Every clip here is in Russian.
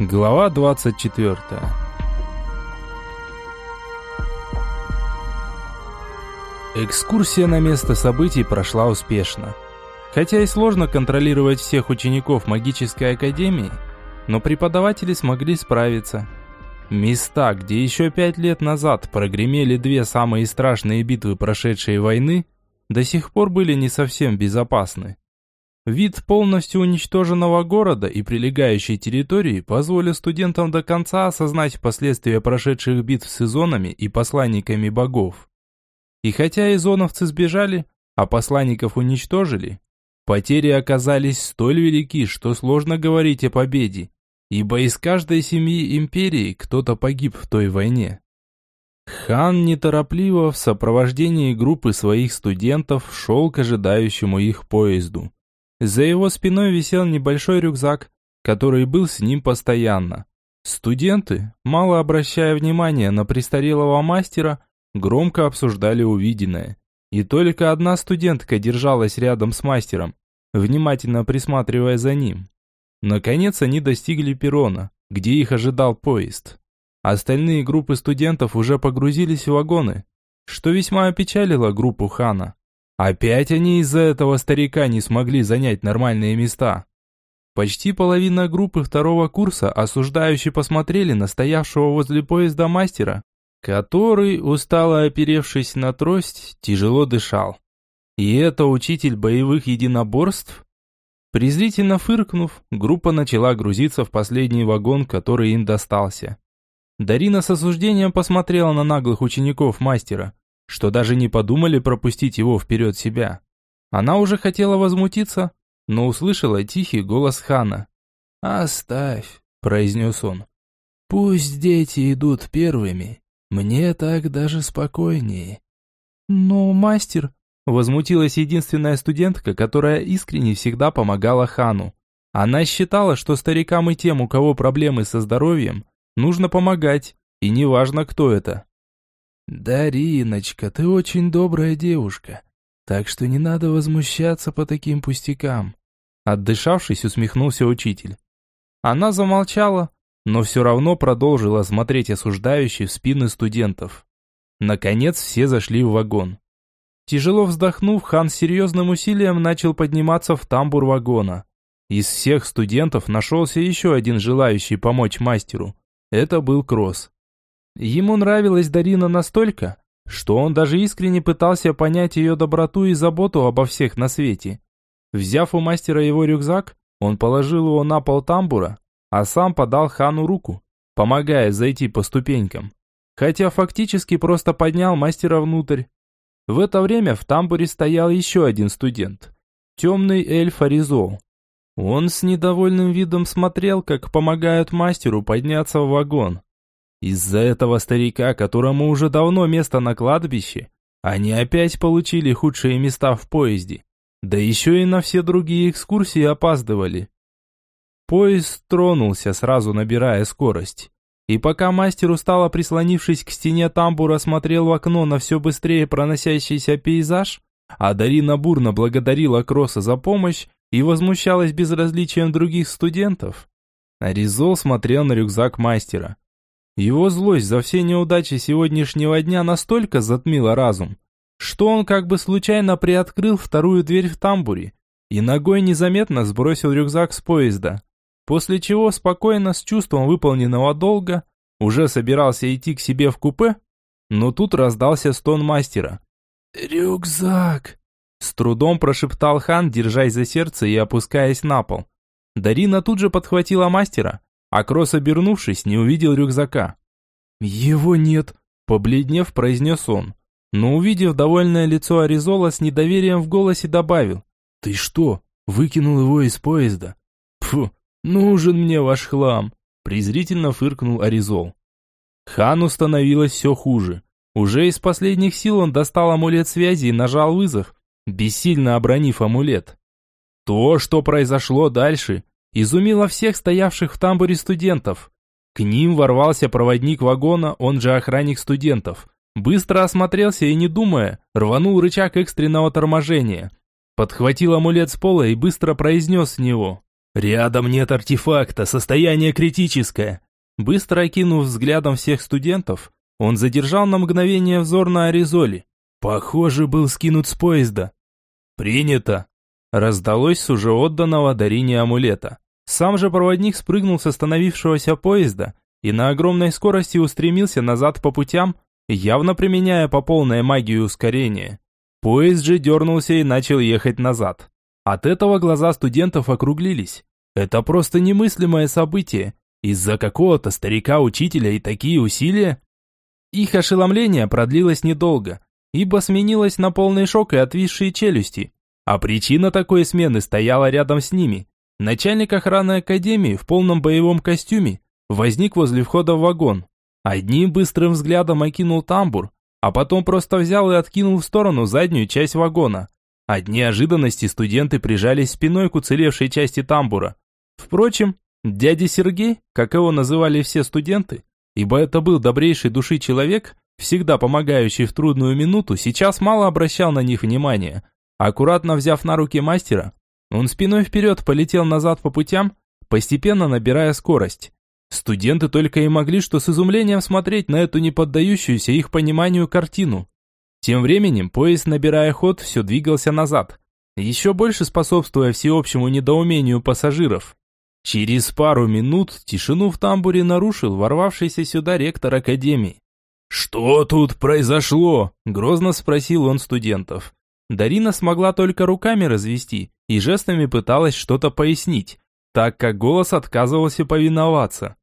Глава 24 Экскурсия на место событий прошла успешно. Хотя и сложно контролировать всех учеников магической академии, но преподаватели смогли справиться. Места, где еще пять лет назад прогремели две самые страшные битвы прошедшей войны, до сих пор были не совсем безопасны. Вид полностью уничтоженного города и прилегающей территории позволил студентам до конца осознать последствия прошедших битв с изонами и посланниками богов. И хотя изоновцы сбежали, а посланников уничтожили, потери оказались столь велики, что сложно говорить о победе, ибо из каждой семьи империи кто-то погиб в той войне. Хан неторопливо в сопровождении группы своих студентов шел к ожидающему их поезду. За его спиной висел небольшой рюкзак, который был с ним постоянно. Студенты, мало обращая внимания на престарелого мастера, громко обсуждали увиденное. И только одна студентка держалась рядом с мастером, внимательно присматривая за ним. Наконец они достигли перрона, где их ожидал поезд. Остальные группы студентов уже погрузились в вагоны, что весьма опечалило группу Хана. Опять они из-за этого старика не смогли занять нормальные места. Почти половина группы второго курса осуждающе посмотрели на стоявшего возле поезда мастера, который, устало оперевшись на трость, тяжело дышал. И это учитель боевых единоборств? Презрительно фыркнув, группа начала грузиться в последний вагон, который им достался. Дарина с осуждением посмотрела на наглых учеников мастера, что даже не подумали пропустить его вперед себя. Она уже хотела возмутиться, но услышала тихий голос Хана. «Оставь», – произнес он. «Пусть дети идут первыми. Мне так даже спокойнее». «Но, мастер», – возмутилась единственная студентка, которая искренне всегда помогала Хану. Она считала, что старикам и тем, у кого проблемы со здоровьем, нужно помогать, и неважно, кто это. «Дариночка, ты очень добрая девушка, так что не надо возмущаться по таким пустякам», отдышавшись, усмехнулся учитель. Она замолчала, но все равно продолжила смотреть осуждающие в спины студентов. Наконец все зашли в вагон. Тяжело вздохнув, хан с серьезным усилием начал подниматься в тамбур вагона. Из всех студентов нашелся еще один желающий помочь мастеру. Это был Кросс. Ему нравилась Дарина настолько, что он даже искренне пытался понять ее доброту и заботу обо всех на свете. Взяв у мастера его рюкзак, он положил его на пол тамбура, а сам подал хану руку, помогая зайти по ступенькам. Хотя фактически просто поднял мастера внутрь. В это время в тамбуре стоял еще один студент. Темный эльф Аризол. Он с недовольным видом смотрел, как помогают мастеру подняться в вагон. Из-за этого старика, которому уже давно место на кладбище, они опять получили худшие места в поезде. Да еще и на все другие экскурсии опаздывали. Поезд тронулся, сразу набирая скорость. И пока мастер устало прислонившись к стене тамбура смотрел в окно на все быстрее проносящийся пейзаж, а Дарина бурно благодарила Кросса за помощь и возмущалась безразличием других студентов, Аризол смотрел на рюкзак мастера. Его злость за все неудачи сегодняшнего дня настолько затмила разум, что он как бы случайно приоткрыл вторую дверь в тамбуре и ногой незаметно сбросил рюкзак с поезда, после чего спокойно, с чувством выполненного долга, уже собирался идти к себе в купе, но тут раздался стон мастера. «Рюкзак!» С трудом прошептал хан, держась за сердце и опускаясь на пол. Дарина тут же подхватила мастера, а Кросс, обернувшись, не увидел рюкзака. «Его нет», – побледнев, произнес он. Но увидев довольное лицо Аризола, с недоверием в голосе добавил. «Ты что, выкинул его из поезда?» «Пфу, нужен мне ваш хлам», – презрительно фыркнул Аризол. Хану становилось все хуже. Уже из последних сил он достал амулет связи и нажал вызов, бессильно обронив амулет. То, что произошло дальше, изумило всех стоявших в тамбуре студентов. К ним ворвался проводник вагона, он же охранник студентов. Быстро осмотрелся и, не думая, рванул рычаг экстренного торможения. Подхватил амулет с пола и быстро произнес с него. «Рядом нет артефакта, состояние критическое». Быстро окинув взглядом всех студентов, он задержал на мгновение взор на Аризоле. Похоже, был скинут с поезда. «Принято!» Раздалось с уже отданного Дарине амулета. Сам же проводник спрыгнул с остановившегося поезда и на огромной скорости устремился назад по путям, явно применяя по полной магию ускорения. Поезд же дернулся и начал ехать назад. От этого глаза студентов округлились. Это просто немыслимое событие. Из-за какого-то старика-учителя и такие усилия? Их ошеломление продлилось недолго, ибо сменилось на полный шок и отвисшие челюсти. А причина такой смены стояла рядом с ними. Начальник охраны академии в полном боевом костюме возник возле входа в вагон. Одним быстрым взглядом окинул тамбур, а потом просто взял и откинул в сторону заднюю часть вагона. От неожиданности студенты прижались спиной к уцелевшей части тамбура. Впрочем, дядя Сергей, как его называли все студенты, ибо это был добрейший души человек, всегда помогающий в трудную минуту, сейчас мало обращал на них внимания. Аккуратно взяв на руки мастера, он спиной вперед полетел назад по путям, постепенно набирая скорость. Студенты только и могли что с изумлением смотреть на эту неподдающуюся их пониманию картину. Тем временем поезд, набирая ход, все двигался назад, еще больше способствуя всеобщему недоумению пассажиров. Через пару минут тишину в тамбуре нарушил ворвавшийся сюда ректор академии. «Что тут произошло?» – грозно спросил он студентов. Дарина смогла только руками развести и жестами пыталась что-то пояснить, так как голос отказывался повиноваться.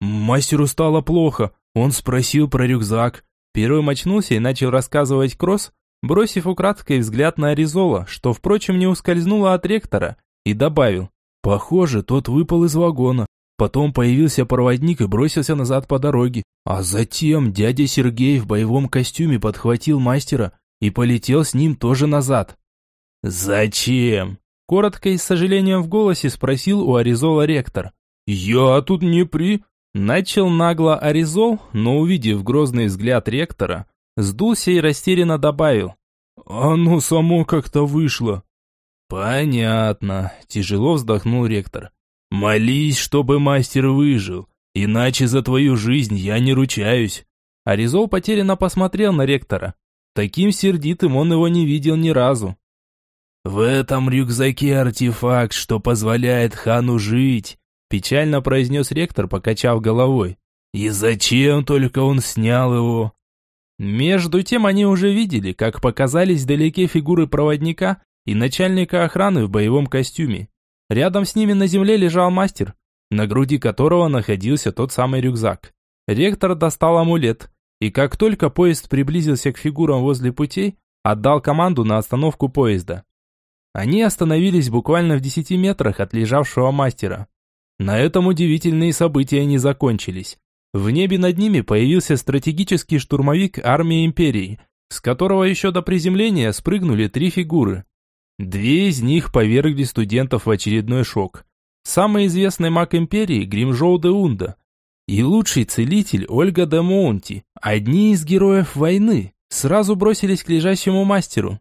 Мастеру стало плохо. Он спросил про рюкзак. Первым очнулся и начал рассказывать Кросс, бросив украдкой взгляд на Аризола, что, впрочем, не ускользнуло от ректора, и добавил. Похоже, тот выпал из вагона. Потом появился проводник и бросился назад по дороге. А затем дядя Сергей в боевом костюме подхватил мастера и полетел с ним тоже назад. «Зачем?» Коротко и с сожалением в голосе спросил у Аризола ректор. «Я тут не при...» Начал нагло Аризол, но увидев грозный взгляд ректора, сдулся и растерянно добавил. «Оно само как-то вышло». «Понятно», – тяжело вздохнул ректор. «Молись, чтобы мастер выжил, иначе за твою жизнь я не ручаюсь». Аризол потерянно посмотрел на ректора. Таким сердитым он его не видел ни разу. «В этом рюкзаке артефакт, что позволяет хану жить», Печально произнес ректор, покачав головой. И зачем только он снял его? Между тем они уже видели, как показались вдалеке фигуры проводника и начальника охраны в боевом костюме. Рядом с ними на земле лежал мастер, на груди которого находился тот самый рюкзак. Ректор достал амулет, и как только поезд приблизился к фигурам возле путей, отдал команду на остановку поезда. Они остановились буквально в десяти метрах от лежавшего мастера. На этом удивительные события не закончились. В небе над ними появился стратегический штурмовик армии Империи, с которого еще до приземления спрыгнули три фигуры. Две из них повергли студентов в очередной шок. Самый известный маг Империи Гримжоу де Унда и лучший целитель Ольга де Моунти, одни из героев войны, сразу бросились к лежащему мастеру.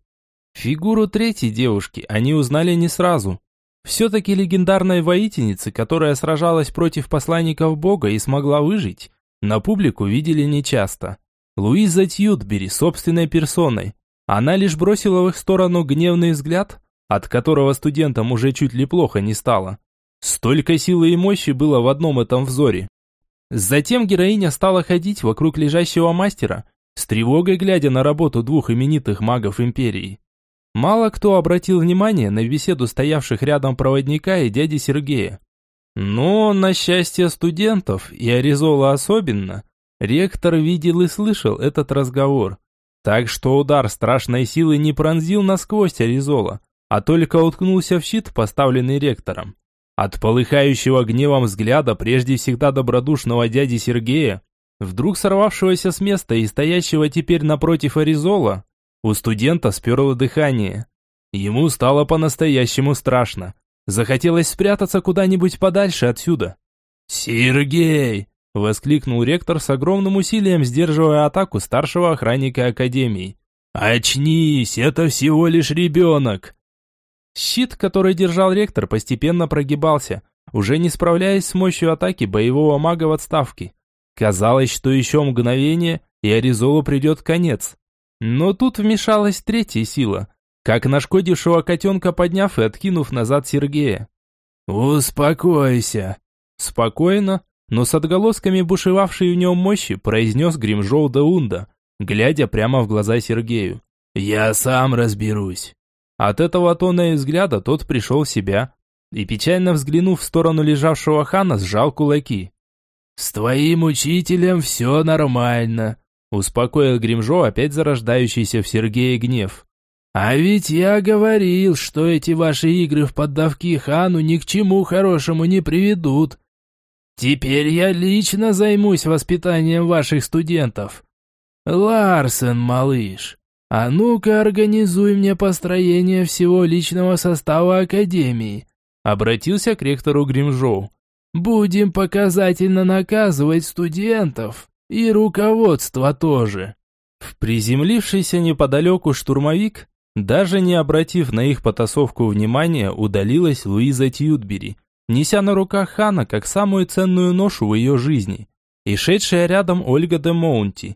Фигуру третьей девушки они узнали не сразу, все-таки легендарной воительницы, которая сражалась против посланников Бога и смогла выжить, на публику видели нечасто. Луиза Тьютбери собственной персоной. Она лишь бросила в их сторону гневный взгляд, от которого студентам уже чуть ли плохо не стало. Столько силы и мощи было в одном этом взоре. Затем героиня стала ходить вокруг лежащего мастера, с тревогой глядя на работу двух именитых магов Империи. Мало кто обратил внимание на беседу стоявших рядом проводника и дяди Сергея. Но, на счастье студентов, и Аризола особенно, ректор видел и слышал этот разговор. Так что удар страшной силы не пронзил насквозь Аризола, а только уткнулся в щит, поставленный ректором. От полыхающего гневом взгляда прежде всегда добродушного дяди Сергея, вдруг сорвавшегося с места и стоящего теперь напротив Аризола, у студента сперло дыхание. Ему стало по-настоящему страшно. Захотелось спрятаться куда-нибудь подальше отсюда. «Сергей!» – воскликнул ректор с огромным усилием, сдерживая атаку старшего охранника Академии. «Очнись, это всего лишь ребенок!» Щит, который держал ректор, постепенно прогибался, уже не справляясь с мощью атаки боевого мага в отставке. Казалось, что еще мгновение, и Аризолу придет конец. Но тут вмешалась третья сила, как нашкодившего котенка подняв и откинув назад Сергея. «Успокойся!» Спокойно, но с отголосками бушевавшей в нем мощи, произнес Гримжоу Даунда, глядя прямо в глаза Сергею. «Я сам разберусь». От этого тона и взгляда тот пришел в себя и, печально взглянув в сторону лежавшего хана, сжал кулаки. «С твоим учителем все нормально», – успокоил Гримжо опять зарождающийся в Сергее гнев. «А ведь я говорил, что эти ваши игры в поддавки хану ни к чему хорошему не приведут. Теперь я лично займусь воспитанием ваших студентов. Ларсен, малыш, а ну-ка организуй мне построение всего личного состава Академии», обратился к ректору Гримжоу. «Будем показательно наказывать студентов и руководство тоже». В приземлившийся неподалеку штурмовик, даже не обратив на их потасовку внимания, удалилась Луиза Тьюдбери, неся на руках Хана как самую ценную ношу в ее жизни, и шедшая рядом Ольга де Моунти,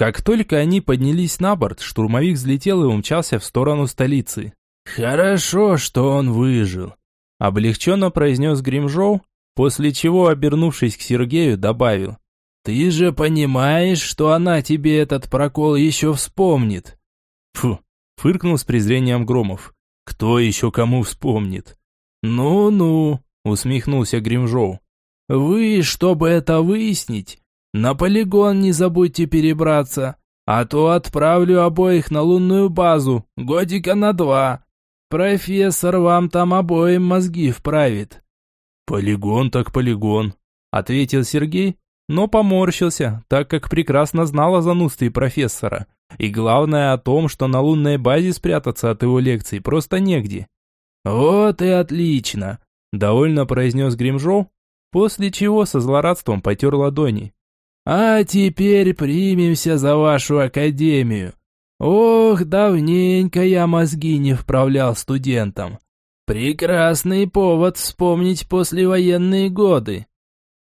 как только они поднялись на борт, штурмовик взлетел и умчался в сторону столицы. «Хорошо, что он выжил», – облегченно произнес Гримжоу, после чего, обернувшись к Сергею, добавил. «Ты же понимаешь, что она тебе этот прокол еще вспомнит?» «Фу», – фыркнул с презрением Громов. «Кто еще кому вспомнит?» «Ну-ну», – усмехнулся Гримжоу. «Вы, чтобы это выяснить, на полигон не забудьте перебраться, а то отправлю обоих на лунную базу, годика на два. Профессор вам там обоим мозги вправит». «Полигон так полигон», — ответил Сергей, но поморщился, так как прекрасно знал о занудстве профессора. И главное о том, что на лунной базе спрятаться от его лекций просто негде. «Вот и отлично», — довольно произнес Гримжоу, после чего со злорадством потер ладони. А теперь примемся за вашу академию. Ох, давненько я мозги не вправлял студентам. Прекрасный повод вспомнить послевоенные годы.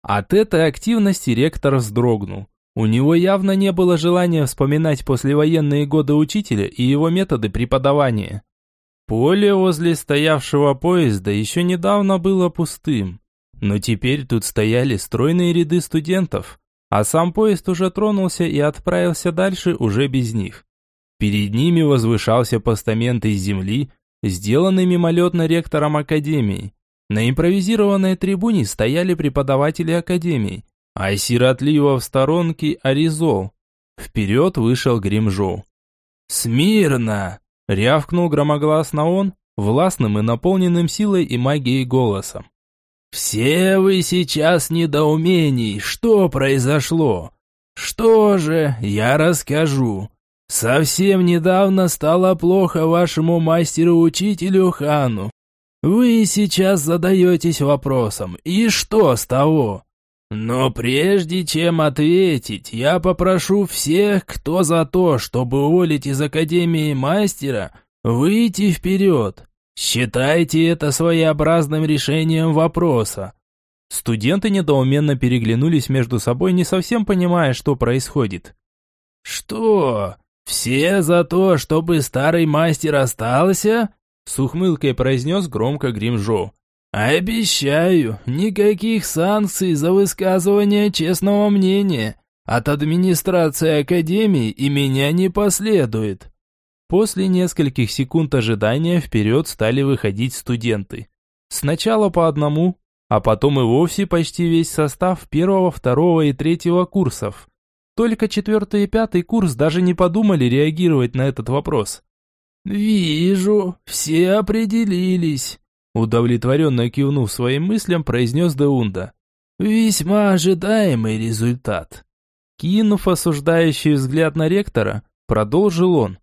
От этой активности ректор вздрогнул. У него явно не было желания вспоминать послевоенные годы учителя и его методы преподавания. Поле возле стоявшего поезда еще недавно было пустым, но теперь тут стояли стройные ряды студентов, а сам поезд уже тронулся и отправился дальше уже без них. Перед ними возвышался постамент из земли, сделанный мимолетно ректором академии. На импровизированной трибуне стояли преподаватели академии, а сиротливо в сторонке Аризол. Вперед вышел Гримжоу. «Смирно!» – рявкнул громогласно он, властным и наполненным силой и магией голосом. «Все вы сейчас недоумений, что произошло? Что же, я расскажу. Совсем недавно стало плохо вашему мастеру-учителю Хану. Вы сейчас задаетесь вопросом, и что с того? Но прежде чем ответить, я попрошу всех, кто за то, чтобы уволить из Академии мастера, выйти вперед. Считайте это своеобразным решением вопроса. Студенты недоуменно переглянулись между собой, не совсем понимая, что происходит. «Что? Все за то, чтобы старый мастер остался?» С ухмылкой произнес громко Гримжо. «Обещаю, никаких санкций за высказывание честного мнения от администрации Академии и меня не последует. После нескольких секунд ожидания вперед стали выходить студенты. Сначала по одному, а потом и вовсе почти весь состав первого, второго и третьего курсов. Только четвертый и пятый курс даже не подумали реагировать на этот вопрос. «Вижу, все определились», удовлетворенно кивнув своим мыслям, произнес Деунда. «Весьма ожидаемый результат». Кинув осуждающий взгляд на ректора, продолжил он.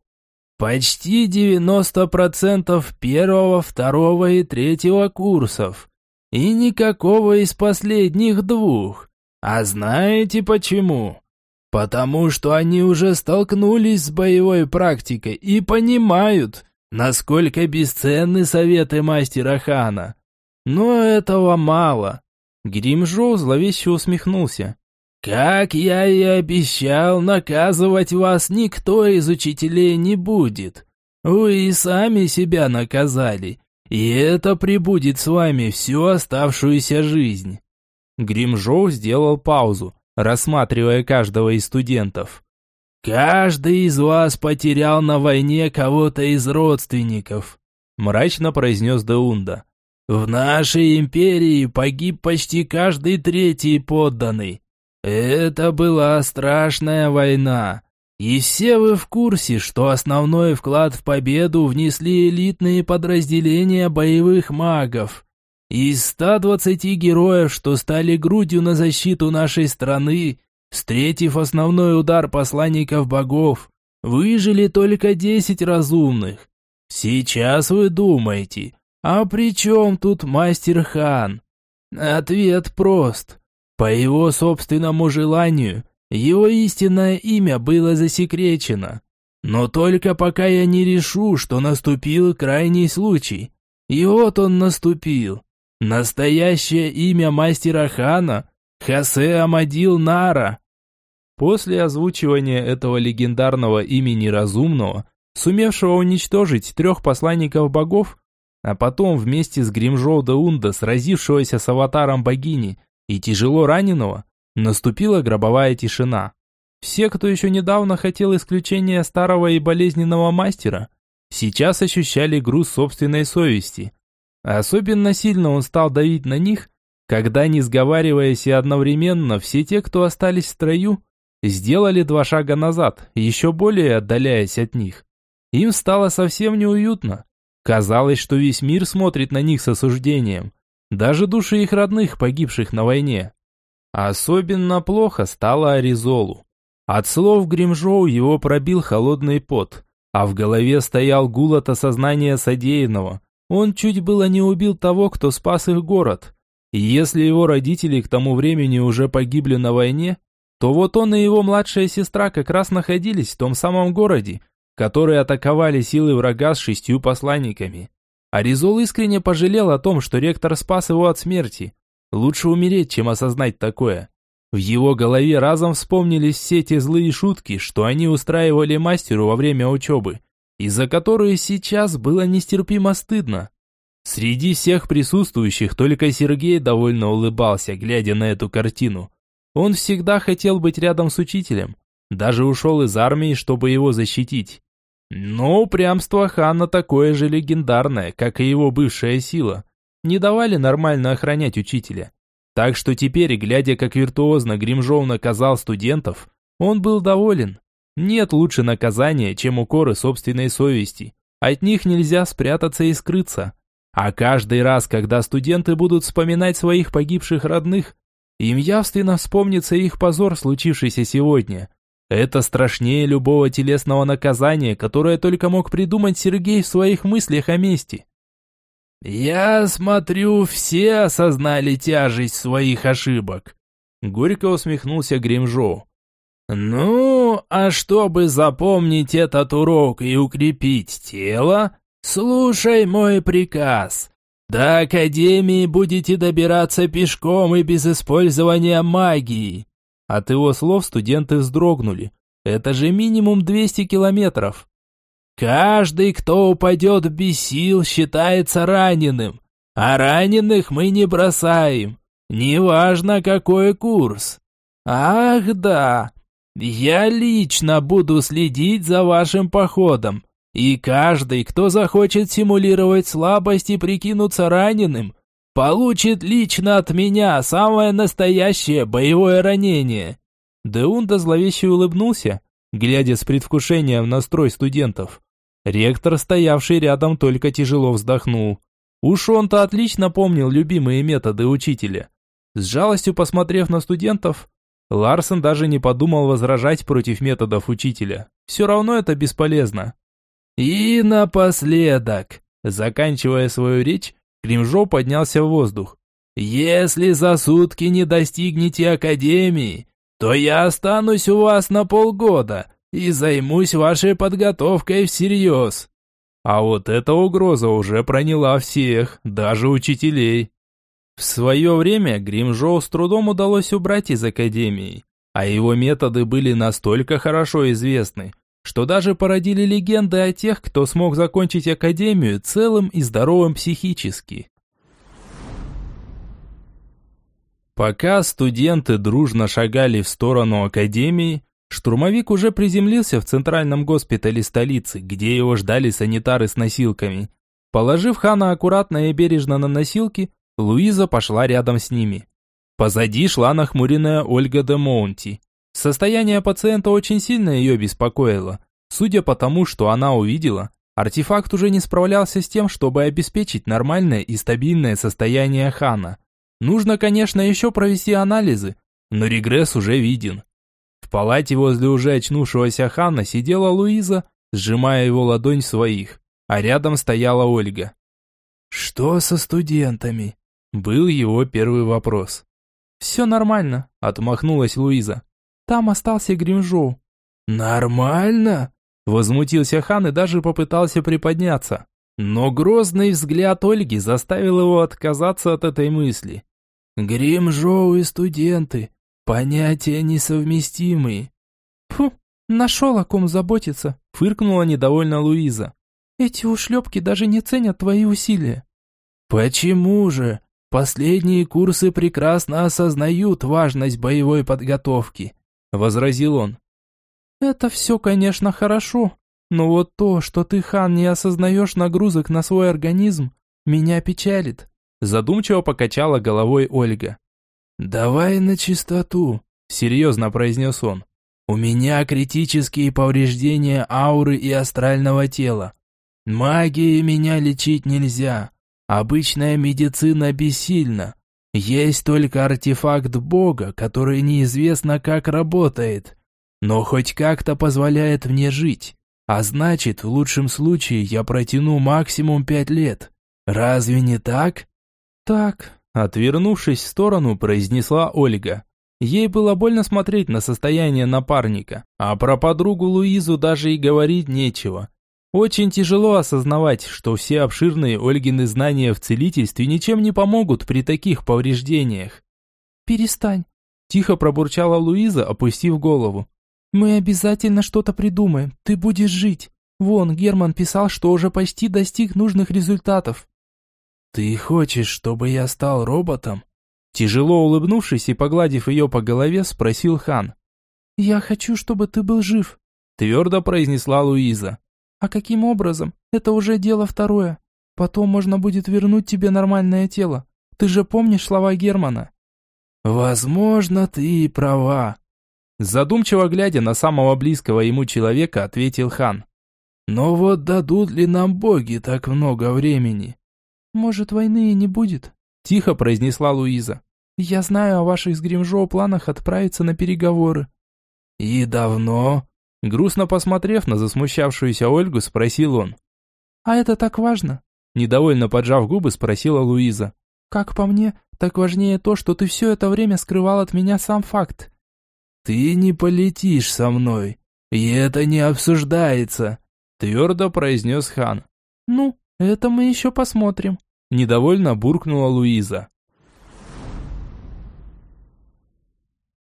Почти 90% первого, второго и третьего курсов. И никакого из последних двух. А знаете почему? Потому что они уже столкнулись с боевой практикой и понимают, насколько бесценны советы мастера Хана. Но этого мало. Гримжоу зловеще усмехнулся. Как я и обещал, наказывать вас никто из учителей не будет. Вы и сами себя наказали, и это прибудет с вами всю оставшуюся жизнь. Гримжоу сделал паузу, рассматривая каждого из студентов. «Каждый из вас потерял на войне кого-то из родственников», мрачно произнес Деунда. «В нашей империи погиб почти каждый третий подданный. Это была страшная война. И все вы в курсе, что основной вклад в победу внесли элитные подразделения боевых магов. Из 120 героев, что стали грудью на защиту нашей страны, встретив основной удар посланников богов, выжили только 10 разумных. Сейчас вы думаете, а при чем тут мастер Хан? Ответ прост. По его собственному желанию, его истинное имя было засекречено. Но только пока я не решу, что наступил крайний случай. И вот он наступил. Настоящее имя мастера Хана – Хосе Амадил Нара. После озвучивания этого легендарного имени разумного, сумевшего уничтожить трех посланников богов, а потом вместе с Гримжоу Даунда, сразившегося с аватаром богини, и тяжело раненого, наступила гробовая тишина. Все, кто еще недавно хотел исключения старого и болезненного мастера, сейчас ощущали груз собственной совести – Особенно сильно он стал давить на них, когда, не сговариваясь и одновременно, все те, кто остались в строю, сделали два шага назад, еще более отдаляясь от них. Им стало совсем неуютно. Казалось, что весь мир смотрит на них с осуждением. Даже души их родных, погибших на войне. Особенно плохо стало Аризолу. От слов Гримжоу его пробил холодный пот, а в голове стоял гул от осознания содеянного, он чуть было не убил того, кто спас их город. И если его родители к тому времени уже погибли на войне, то вот он и его младшая сестра как раз находились в том самом городе, который атаковали силы врага с шестью посланниками. Аризол искренне пожалел о том, что ректор спас его от смерти. Лучше умереть, чем осознать такое. В его голове разом вспомнились все те злые шутки, что они устраивали мастеру во время учебы из-за которой сейчас было нестерпимо стыдно. Среди всех присутствующих только Сергей довольно улыбался, глядя на эту картину. Он всегда хотел быть рядом с учителем, даже ушел из армии, чтобы его защитить. Но упрямство Хана такое же легендарное, как и его бывшая сила. Не давали нормально охранять учителя. Так что теперь, глядя, как виртуозно Гримжоу наказал студентов, он был доволен. Нет лучше наказания, чем укоры собственной совести. От них нельзя спрятаться и скрыться. А каждый раз, когда студенты будут вспоминать своих погибших родных, им явственно вспомнится их позор, случившийся сегодня. Это страшнее любого телесного наказания, которое только мог придумать Сергей в своих мыслях о мести. «Я смотрю, все осознали тяжесть своих ошибок», — горько усмехнулся Гримжоу. «Ну, а чтобы запомнить этот урок и укрепить тело, слушай мой приказ. До Академии будете добираться пешком и без использования магии». От его слов студенты вздрогнули. Это же минимум 200 километров. Каждый, кто упадет без сил, считается раненым. А раненых мы не бросаем. Неважно, какой курс. Ах да, я лично буду следить за вашим походом, и каждый, кто захочет симулировать слабость и прикинуться раненым, получит лично от меня самое настоящее боевое ранение». Деунда зловеще улыбнулся, глядя с предвкушением на строй студентов. Ректор, стоявший рядом, только тяжело вздохнул. Уж он-то отлично помнил любимые методы учителя. С жалостью посмотрев на студентов, Ларсон даже не подумал возражать против методов учителя. Все равно это бесполезно. И напоследок, заканчивая свою речь, Кримжо поднялся в воздух. «Если за сутки не достигнете Академии, то я останусь у вас на полгода и займусь вашей подготовкой всерьез». А вот эта угроза уже проняла всех, даже учителей. В свое время Гримжоу с трудом удалось убрать из Академии, а его методы были настолько хорошо известны, что даже породили легенды о тех, кто смог закончить Академию целым и здоровым психически. Пока студенты дружно шагали в сторону Академии, штурмовик уже приземлился в центральном госпитале столицы, где его ждали санитары с носилками. Положив Хана аккуратно и бережно на носилки, Луиза пошла рядом с ними. Позади шла нахмуренная Ольга де Моунти. Состояние пациента очень сильно ее беспокоило. Судя по тому, что она увидела, артефакт уже не справлялся с тем, чтобы обеспечить нормальное и стабильное состояние Хана. Нужно, конечно, еще провести анализы, но регресс уже виден. В палате возле уже очнувшегося Хана сидела Луиза, сжимая его ладонь своих, а рядом стояла Ольга. «Что со студентами?» Был его первый вопрос. «Все нормально», – отмахнулась Луиза. «Там остался Гримжоу». «Нормально?» – возмутился хан и даже попытался приподняться. Но грозный взгляд Ольги заставил его отказаться от этой мысли. «Гримжоу и студенты. Понятия несовместимые». «Фу, нашел о ком заботиться», – фыркнула недовольно Луиза. «Эти ушлепки даже не ценят твои усилия». «Почему же? Последние курсы прекрасно осознают важность боевой подготовки», – возразил он. «Это все, конечно, хорошо, но вот то, что ты, хан, не осознаешь нагрузок на свой организм, меня печалит», – задумчиво покачала головой Ольга. «Давай на чистоту», – серьезно произнес он. «У меня критические повреждения ауры и астрального тела. Магией меня лечить нельзя, Обычная медицина бессильна. Есть только артефакт Бога, который неизвестно как работает, но хоть как-то позволяет мне жить. А значит, в лучшем случае я протяну максимум пять лет. Разве не так? Так, отвернувшись в сторону, произнесла Ольга. Ей было больно смотреть на состояние напарника, а про подругу Луизу даже и говорить нечего. Очень тяжело осознавать, что все обширные Ольгины знания в целительстве ничем не помогут при таких повреждениях. «Перестань», – тихо пробурчала Луиза, опустив голову. «Мы обязательно что-то придумаем, ты будешь жить. Вон, Герман писал, что уже почти достиг нужных результатов». «Ты хочешь, чтобы я стал роботом?» Тяжело улыбнувшись и погладив ее по голове, спросил хан. «Я хочу, чтобы ты был жив», – твердо произнесла Луиза. А каким образом? Это уже дело второе. Потом можно будет вернуть тебе нормальное тело. Ты же помнишь слова Германа? Возможно, ты и права. Задумчиво глядя на самого близкого ему человека, ответил хан. Но вот дадут ли нам боги так много времени? Может, войны и не будет? Тихо произнесла Луиза. Я знаю о ваших с Гримжо планах отправиться на переговоры. И давно? Грустно посмотрев на засмущавшуюся Ольгу, спросил он. «А это так важно?» Недовольно поджав губы, спросила Луиза. «Как по мне, так важнее то, что ты все это время скрывал от меня сам факт». «Ты не полетишь со мной, и это не обсуждается», твердо произнес хан. «Ну, это мы еще посмотрим», недовольно буркнула Луиза.